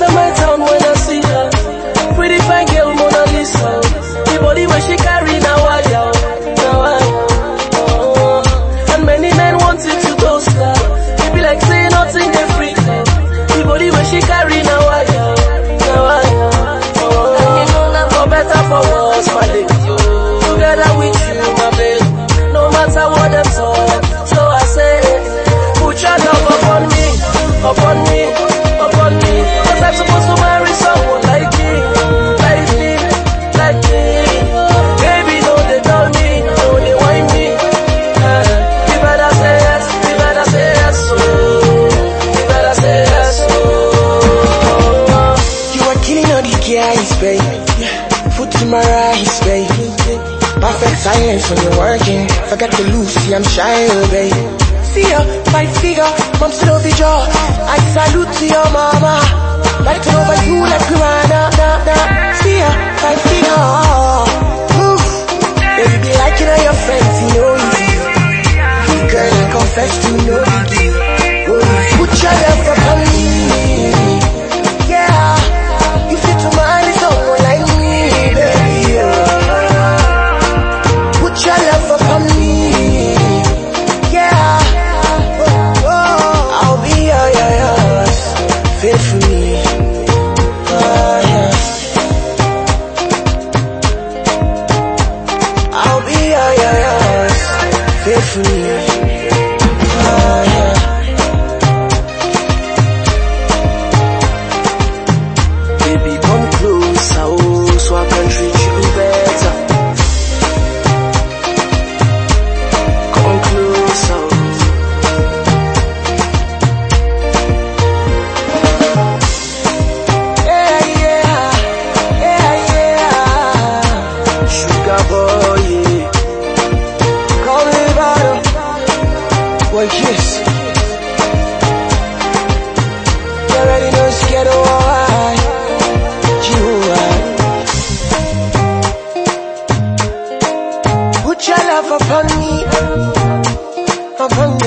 lights my town when I see her. Pretty fine girl, Mona Lisa. The body when she carry now I now I oh. And many men wanted to toast her. They be like say nothing they freak her. The body when she carry now I now I oh. And you know not for better for worse, my lady. Oh. Together with you, my baby. No matter what them talk. eyes, babe. Foot in my eyes, babe. Perfect silence when you're working. Forget lose, see I'm shy, babe. See ya, my figure, mom still over jaw. I salute to your mama. Like to over you like piranha, nah, nah. See ya, my figure. Ooh. Baby, like you know your friends, you know you. Girl, I confess to you, no know Faithfully. Oh, more kiss You already know it's ghetto alright. You right Put your love upon me. Upon me.